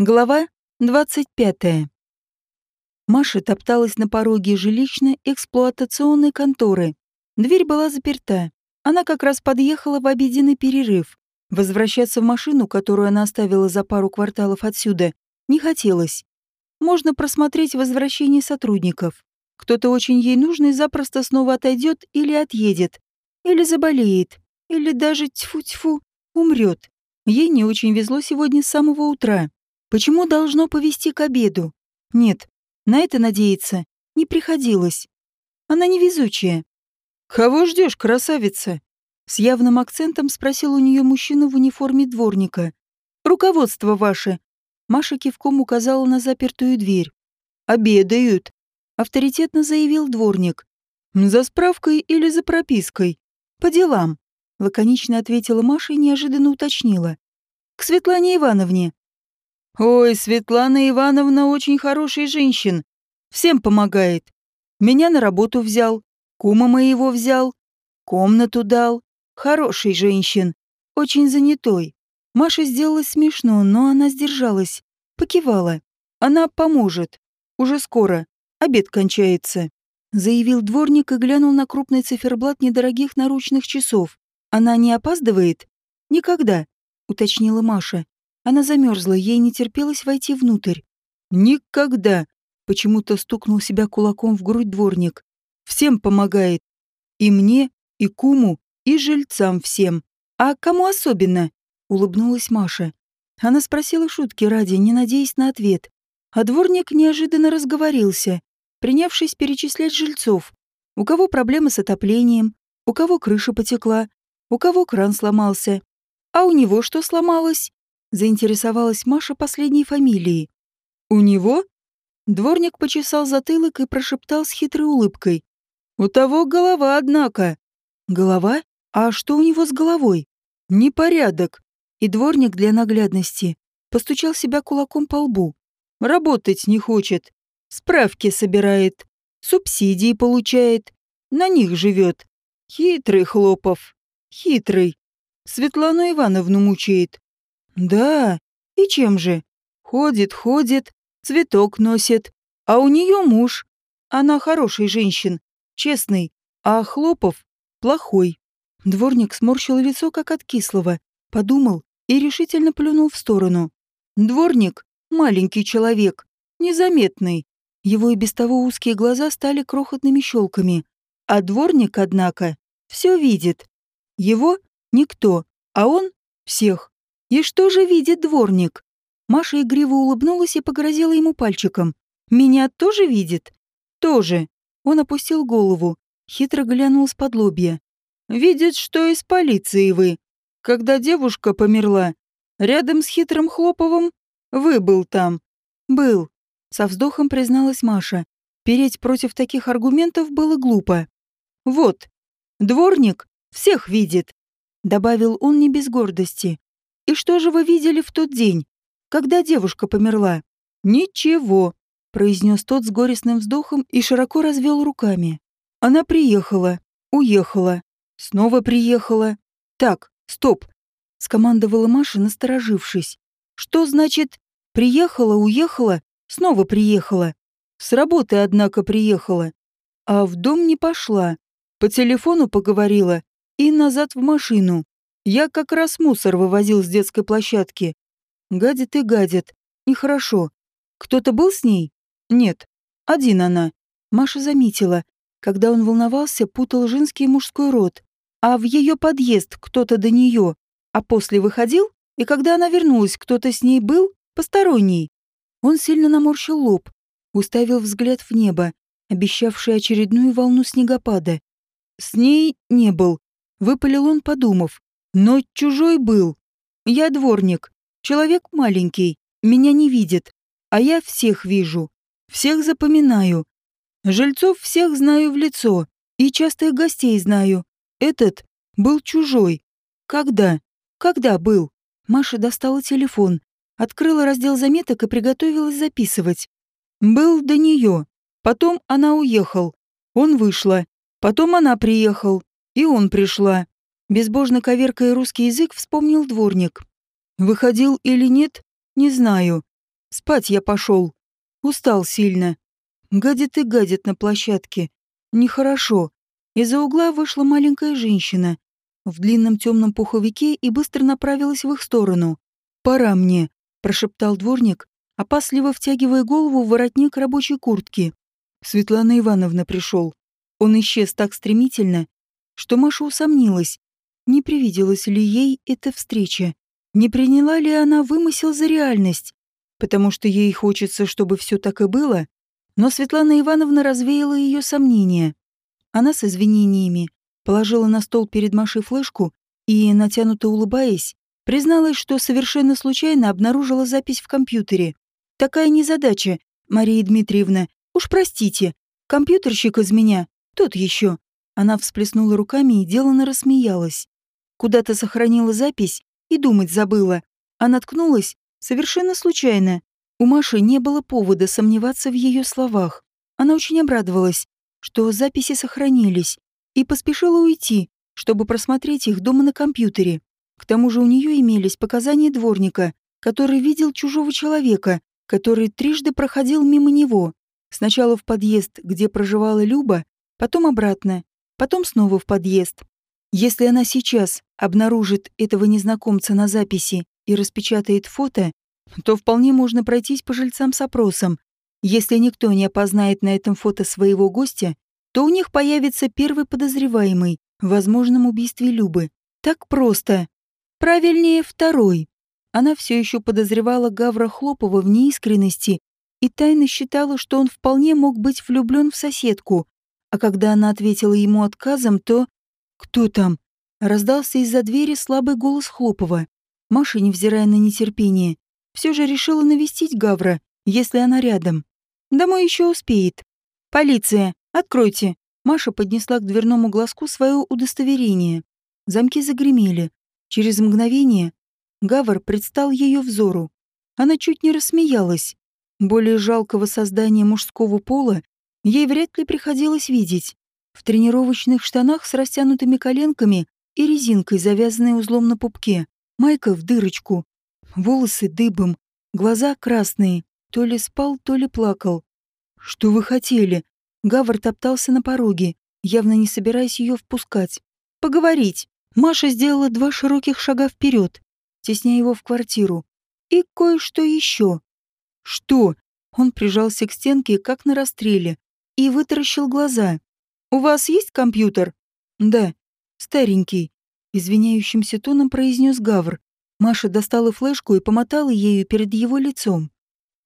Глава 25. Маша топталась на пороге жилищно-эксплуатационной конторы. Дверь была заперта. Она как раз подъехала в обеденный перерыв. Возвращаться в машину, которую она оставила за пару кварталов отсюда, не хотелось. Можно просмотреть возвращение сотрудников. Кто-то очень ей нужный запросто снова отойдет или отъедет, или заболеет, или даже тьфу-тьфу умрет. Ей не очень везло сегодня с самого утра. Почему должно повести к обеду? Нет, на это надеяться не приходилось. Она невезучая. «Кого ждешь, красавица?» С явным акцентом спросил у нее мужчина в униформе дворника. «Руководство ваше». Маша кивком указала на запертую дверь. «Обедают», — авторитетно заявил дворник. «За справкой или за пропиской?» «По делам», — лаконично ответила Маша и неожиданно уточнила. «К Светлане Ивановне». Ой, Светлана Ивановна очень хорошая женщина. Всем помогает. Меня на работу взял, кума моего взял, комнату дал. Хороший женщин, очень занятой. Маша сделала смешно, но она сдержалась, покивала. Она поможет. Уже скоро. Обед кончается. Заявил дворник и глянул на крупный циферблат недорогих наручных часов. Она не опаздывает? Никогда, уточнила Маша. Она замерзла, ей не терпелось войти внутрь. «Никогда!» — почему-то стукнул себя кулаком в грудь дворник. «Всем помогает. И мне, и куму, и жильцам всем. А кому особенно?» — улыбнулась Маша. Она спросила шутки ради, не надеясь на ответ. А дворник неожиданно разговорился, принявшись перечислять жильцов. У кого проблемы с отоплением, у кого крыша потекла, у кого кран сломался. А у него что сломалось? Заинтересовалась Маша последней фамилией. «У него?» Дворник почесал затылок и прошептал с хитрой улыбкой. «У того голова, однако». «Голова? А что у него с головой?» «Непорядок». И дворник для наглядности постучал себя кулаком по лбу. «Работать не хочет. Справки собирает. Субсидии получает. На них живет. Хитрый Хлопов. Хитрый. Светлану Ивановну мучает. Да, и чем же? Ходит, ходит, цветок носит. А у нее муж. Она хороший женщин, честный, а Хлопов плохой. Дворник сморщил лицо, как от кислого, подумал и решительно плюнул в сторону. Дворник — маленький человек, незаметный. Его и без того узкие глаза стали крохотными щелками. А дворник, однако, все видит. Его — никто, а он — всех. «И что же видит дворник?» Маша игриво улыбнулась и погрозила ему пальчиком. «Меня тоже видит?» «Тоже». Он опустил голову, хитро глянул с подлобья. «Видит, что из полиции вы. Когда девушка померла, рядом с хитрым Хлоповым, вы был там». «Был», — со вздохом призналась Маша. Переть против таких аргументов было глупо. «Вот, дворник всех видит», — добавил он не без гордости. «И что же вы видели в тот день, когда девушка померла?» «Ничего», — произнес тот с горестным вздохом и широко развел руками. «Она приехала, уехала, снова приехала. Так, стоп», — скомандовала Маша, насторожившись. «Что значит «приехала, уехала, снова приехала»?» С работы, однако, приехала. А в дом не пошла. По телефону поговорила и назад в машину. Я как раз мусор вывозил с детской площадки. Гадит и гадит. Нехорошо. Кто-то был с ней? Нет. Один она. Маша заметила. Когда он волновался, путал женский и мужской род. А в ее подъезд кто-то до нее. А после выходил? И когда она вернулась, кто-то с ней был? Посторонний. Он сильно наморщил лоб. Уставил взгляд в небо, обещавший очередную волну снегопада. С ней не был. Выпалил он, подумав. Но чужой был. Я дворник, человек маленький, меня не видит, а я всех вижу, всех запоминаю. Жильцов всех знаю в лицо и частых гостей знаю. Этот был чужой. Когда? Когда был? Маша достала телефон, открыла раздел заметок и приготовилась записывать. Был до нее. Потом она уехал. Он вышла. Потом она приехал. И он пришла. Безбожно коверкая русский язык, вспомнил дворник. Выходил или нет, не знаю. Спать я пошел. Устал сильно. Гадит и гадит на площадке. Нехорошо. Из-за угла вышла маленькая женщина в длинном темном пуховике и быстро направилась в их сторону. «Пора мне», — прошептал дворник, опасливо втягивая голову в воротник рабочей куртки. Светлана Ивановна пришел. Он исчез так стремительно, что Маша усомнилась, не привиделась ли ей эта встреча, не приняла ли она вымысел за реальность, потому что ей хочется, чтобы все так и было, но Светлана Ивановна развеяла ее сомнения. Она с извинениями положила на стол перед Машей флешку и, натянуто улыбаясь, призналась, что совершенно случайно обнаружила запись в компьютере. «Такая незадача, Мария Дмитриевна. Уж простите, компьютерщик из меня, тот еще». Она всплеснула руками и деланно рассмеялась. Куда-то сохранила запись и думать забыла. А наткнулась совершенно случайно. У Маши не было повода сомневаться в ее словах. Она очень обрадовалась, что записи сохранились, и поспешила уйти, чтобы просмотреть их дома на компьютере. К тому же у нее имелись показания дворника, который видел чужого человека, который трижды проходил мимо него. Сначала в подъезд, где проживала Люба, потом обратно, потом снова в подъезд. Если она сейчас обнаружит этого незнакомца на записи и распечатает фото, то вполне можно пройтись по жильцам с опросом, если никто не опознает на этом фото своего гостя, то у них появится первый подозреваемый в возможном убийстве Любы. Так просто. Правильнее второй. Она все еще подозревала Гавра Хлопова в неискренности и тайно считала, что он вполне мог быть влюблен в соседку. А когда она ответила ему отказом, то... «Кто там?» Раздался из-за двери слабый голос Хлопова. Маша, невзирая на нетерпение, все же решила навестить Гавра, если она рядом. Домой еще успеет. Полиция, откройте. Маша поднесла к дверному глазку свое удостоверение. Замки загремели. Через мгновение Гавр предстал ее взору. Она чуть не рассмеялась. Более жалкого создания мужского пола ей вряд ли приходилось видеть. В тренировочных штанах с растянутыми коленками и резинкой, завязанной узлом на пупке. Майка в дырочку. Волосы дыбом, глаза красные. То ли спал, то ли плакал. «Что вы хотели?» Гавр топтался на пороге, явно не собираясь ее впускать. «Поговорить». Маша сделала два широких шага вперед, тесняя его в квартиру. «И кое-что еще». «Что?» Он прижался к стенке, как на расстреле, и вытаращил глаза. «У вас есть компьютер?» «Да, старенький», — извиняющимся тоном произнес Гавр. Маша достала флешку и помотала ею перед его лицом.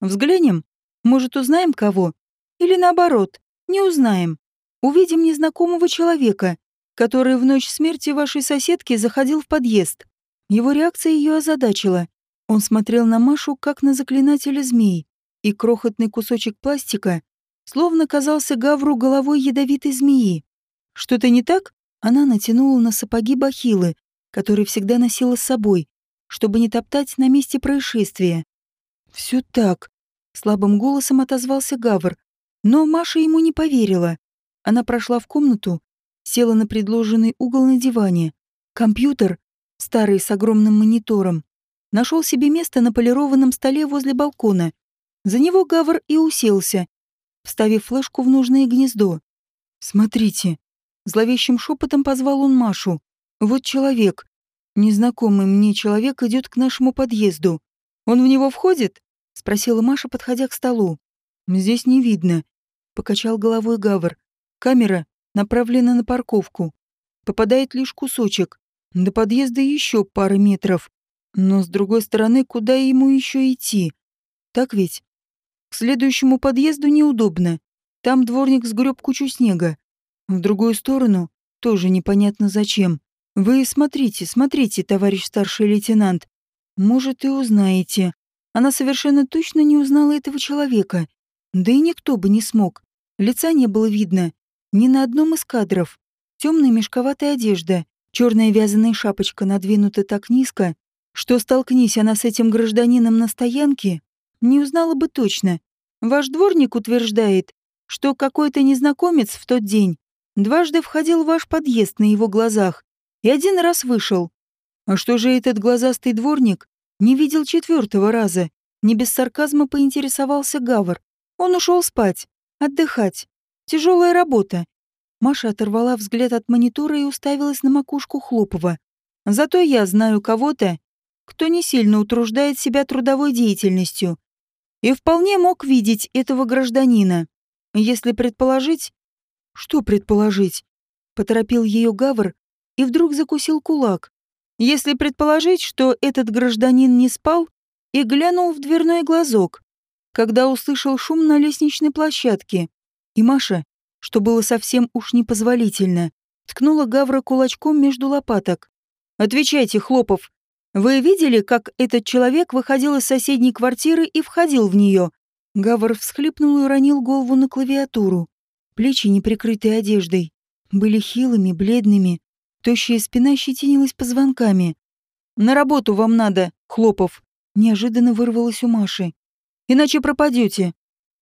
Взглянем? Может, узнаем кого? Или наоборот, не узнаем. Увидим незнакомого человека, который в ночь смерти вашей соседки заходил в подъезд. Его реакция ее озадачила. Он смотрел на Машу, как на заклинателя змей, и крохотный кусочек пластика словно казался Гавру головой ядовитой змеи. Что-то не так? Она натянула на сапоги бахилы, которые всегда носила с собой, чтобы не топтать на месте происшествия. Все так. Слабым голосом отозвался Гавр. Но Маша ему не поверила. Она прошла в комнату, села на предложенный угол на диване. Компьютер, старый с огромным монитором, нашел себе место на полированном столе возле балкона. За него Гавр и уселся, вставив флешку в нужное гнездо. «Смотрите», — зловещим шепотом позвал он Машу. «Вот человек, незнакомый мне человек идет к нашему подъезду. Он в него входит?» — спросила Маша, подходя к столу. «Здесь не видно», — покачал головой Гавр. «Камера направлена на парковку. Попадает лишь кусочек. До подъезда еще пара метров. Но с другой стороны, куда ему еще идти? Так ведь? К следующему подъезду неудобно. Там дворник сгреб кучу снега. В другую сторону тоже непонятно зачем. Вы смотрите, смотрите, товарищ старший лейтенант. Может, и узнаете. Она совершенно точно не узнала этого человека. Да и никто бы не смог. Лица не было видно. Ни на одном из кадров. Темная мешковатая одежда, черная вязаная шапочка надвинута так низко, что столкнись она с этим гражданином на стоянке, не узнала бы точно. Ваш дворник утверждает, что какой-то незнакомец в тот день дважды входил в ваш подъезд на его глазах и один раз вышел. А что же этот глазастый дворник не видел четвертого раза, Не без сарказма поинтересовался Гавр. Он ушел спать, отдыхать. Тяжелая работа. Маша оторвала взгляд от монитора и уставилась на макушку Хлопова. Зато я знаю кого-то, кто не сильно утруждает себя трудовой деятельностью. И вполне мог видеть этого гражданина. Если предположить... Что предположить? Поторопил ее Гавр и вдруг закусил кулак. Если предположить, что этот гражданин не спал и глянул в дверной глазок, когда услышал шум на лестничной площадке, и Маша, что было совсем уж непозволительно, ткнула Гавра кулачком между лопаток. «Отвечайте, Хлопов, вы видели, как этот человек выходил из соседней квартиры и входил в нее?» Гавр всхлипнул и уронил голову на клавиатуру. Плечи, не прикрытые одеждой, были хилыми, бледными. Тощая спина щетинилась позвонками. «На работу вам надо, Хлопов!» Неожиданно вырвалось у Маши. «Иначе пропадете.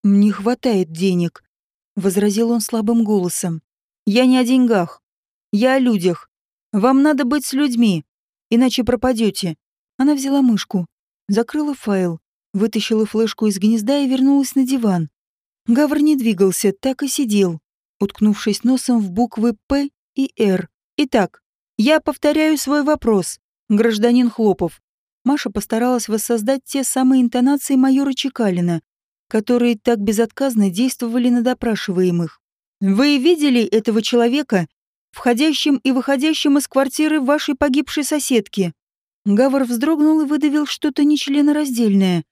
«Не хватает денег», — возразил он слабым голосом. «Я не о деньгах. Я о людях. Вам надо быть с людьми, иначе пропадете. Она взяла мышку, закрыла файл, вытащила флешку из гнезда и вернулась на диван. Гавр не двигался, так и сидел, уткнувшись носом в буквы «П» и «Р». Итак, я повторяю свой вопрос, гражданин Хлопов. Маша постаралась воссоздать те самые интонации майора Чекалина, которые так безотказно действовали на допрашиваемых. Вы видели этого человека входящим и выходящим из квартиры вашей погибшей соседки. Гавр вздрогнул и выдавил что-то нечленораздельное.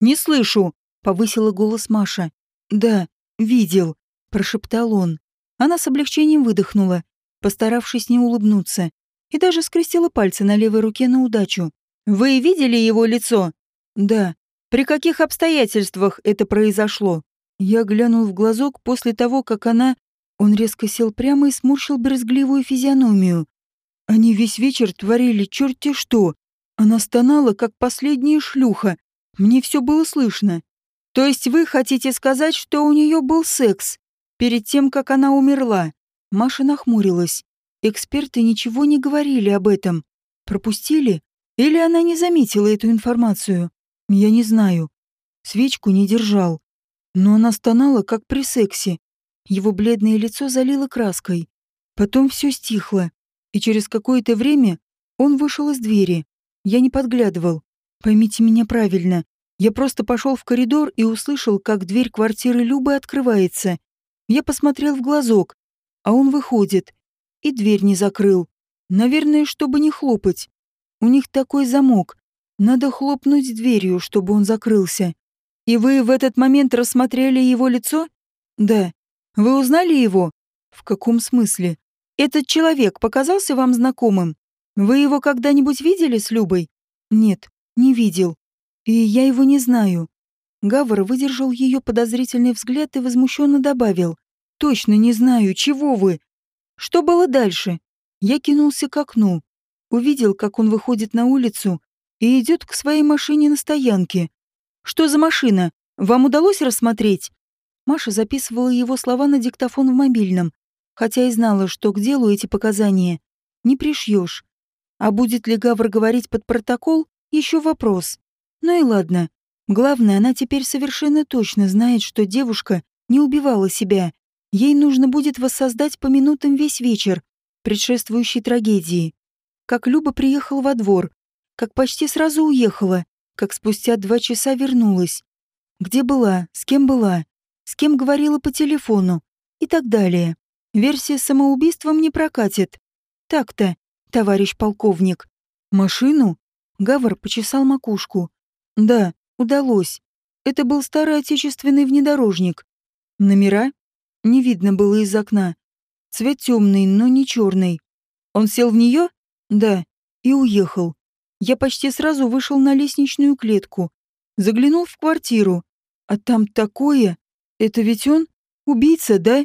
«Не слышу», — повысила голос Маша. «Да, видел», — прошептал он. Она с облегчением выдохнула, постаравшись не улыбнуться, и даже скрестила пальцы на левой руке на удачу. «Вы видели его лицо?» «Да». «При каких обстоятельствах это произошло?» Я глянул в глазок после того, как она он резко сел прямо и сморщил брезгливую физиономию. Они весь вечер творили черти что. Она стонала, как последняя шлюха. Мне все было слышно. То есть вы хотите сказать, что у нее был секс перед тем, как она умерла? Маша нахмурилась. Эксперты ничего не говорили об этом. Пропустили? Или она не заметила эту информацию? Я не знаю. Свечку не держал. Но она стонала, как при сексе. Его бледное лицо залило краской. Потом все стихло, и через какое-то время он вышел из двери. Я не подглядывал. Поймите меня правильно. Я просто пошел в коридор и услышал, как дверь квартиры Любы открывается. Я посмотрел в глазок, а он выходит. И дверь не закрыл. Наверное, чтобы не хлопать. У них такой замок. Надо хлопнуть дверью, чтобы он закрылся. И вы в этот момент рассмотрели его лицо? Да. Вы узнали его? В каком смысле? Этот человек показался вам знакомым? Вы его когда-нибудь видели с Любой? Нет, не видел. И я его не знаю. Гавр выдержал ее подозрительный взгляд и возмущенно добавил. Точно не знаю, чего вы? Что было дальше? Я кинулся к окну. Увидел, как он выходит на улицу и идет к своей машине на стоянке. Что за машина? Вам удалось рассмотреть? Маша записывала его слова на диктофон в мобильном, хотя и знала, что к делу эти показания не пришьешь. А будет ли Гавр говорить под протокол, еще вопрос. Ну и ладно. Главное, она теперь совершенно точно знает, что девушка не убивала себя. Ей нужно будет воссоздать по минутам весь вечер, предшествующий трагедии. Как Люба приехала во двор, как почти сразу уехала, как спустя два часа вернулась. Где была, с кем была, с кем говорила по телефону и так далее. Версия с самоубийством не прокатит. Так-то, товарищ полковник. Машину? Гавр почесал макушку. Да, удалось. Это был старый отечественный внедорожник. Номера? Не видно было из окна. Цвет темный, но не черный. Он сел в нее? Да. И уехал. Я почти сразу вышел на лестничную клетку. Заглянул в квартиру. А там такое... Это ведь он? Убийца, да?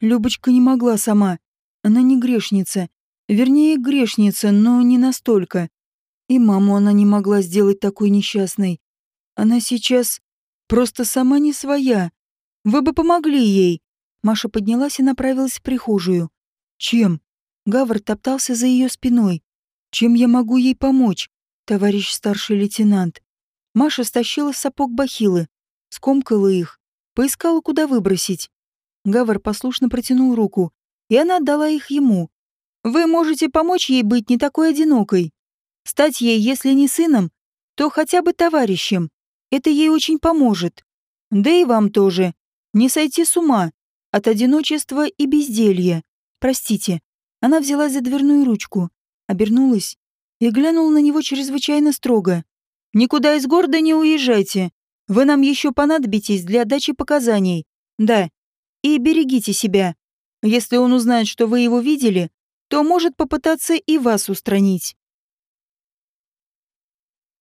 Любочка не могла сама. Она не грешница. Вернее, грешница, но не настолько. И маму она не могла сделать такой несчастной. Она сейчас просто сама не своя. Вы бы помогли ей. Маша поднялась и направилась в прихожую. Чем? Гавр топтался за ее спиной. Чем я могу ей помочь, товарищ старший лейтенант? Маша стащила сапог бахилы, скомкала их, поискала, куда выбросить. Гавар послушно протянул руку, и она отдала их ему. «Вы можете помочь ей быть не такой одинокой. Стать ей, если не сыном, то хотя бы товарищем. Это ей очень поможет. Да и вам тоже. Не сойти с ума от одиночества и безделья. Простите». Она взяла за дверную ручку, обернулась и глянула на него чрезвычайно строго. «Никуда из города не уезжайте. Вы нам еще понадобитесь для дачи показаний. Да. И берегите себя. Если он узнает, что вы его видели, то может попытаться и вас устранить.